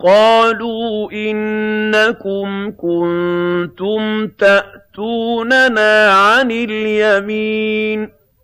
قَالُوا إِنَّكُمْ كُنتُمْ تَأْتُونَنَا عَنِ الْيَمِينِ.